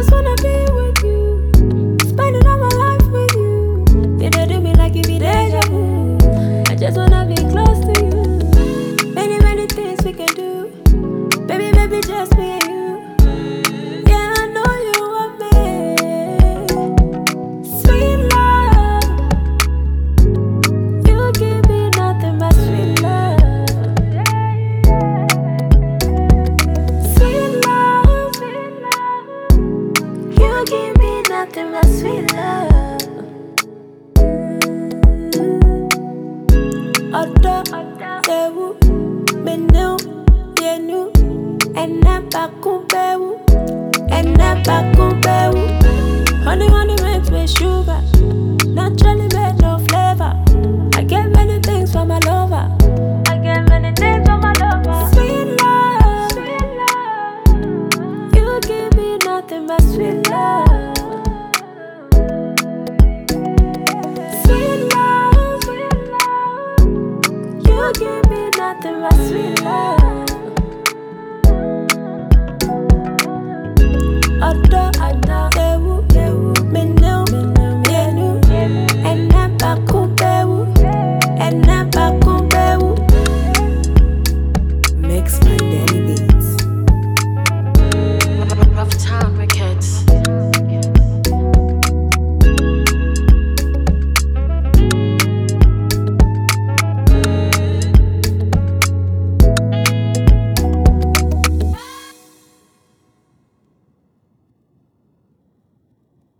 just wanna be with you, spending all my life with you. You know, do me like you be dangerous. I just wanna be close to you. Many, many things we can do. Baby, baby, just be give me nothing but sweet love. Ọ̀dọ́ ewu menu yenu ẹnẹ bakun bẹwu ẹnẹ bakun bẹwu. Honey, honey makes me sugar. Naturally made no flavor. I get many things for my lover. I get many things for my lover. Sweet love, sweet love. You give me nothing but sweet love. Nothing but sweet love. Ọ̀dọ́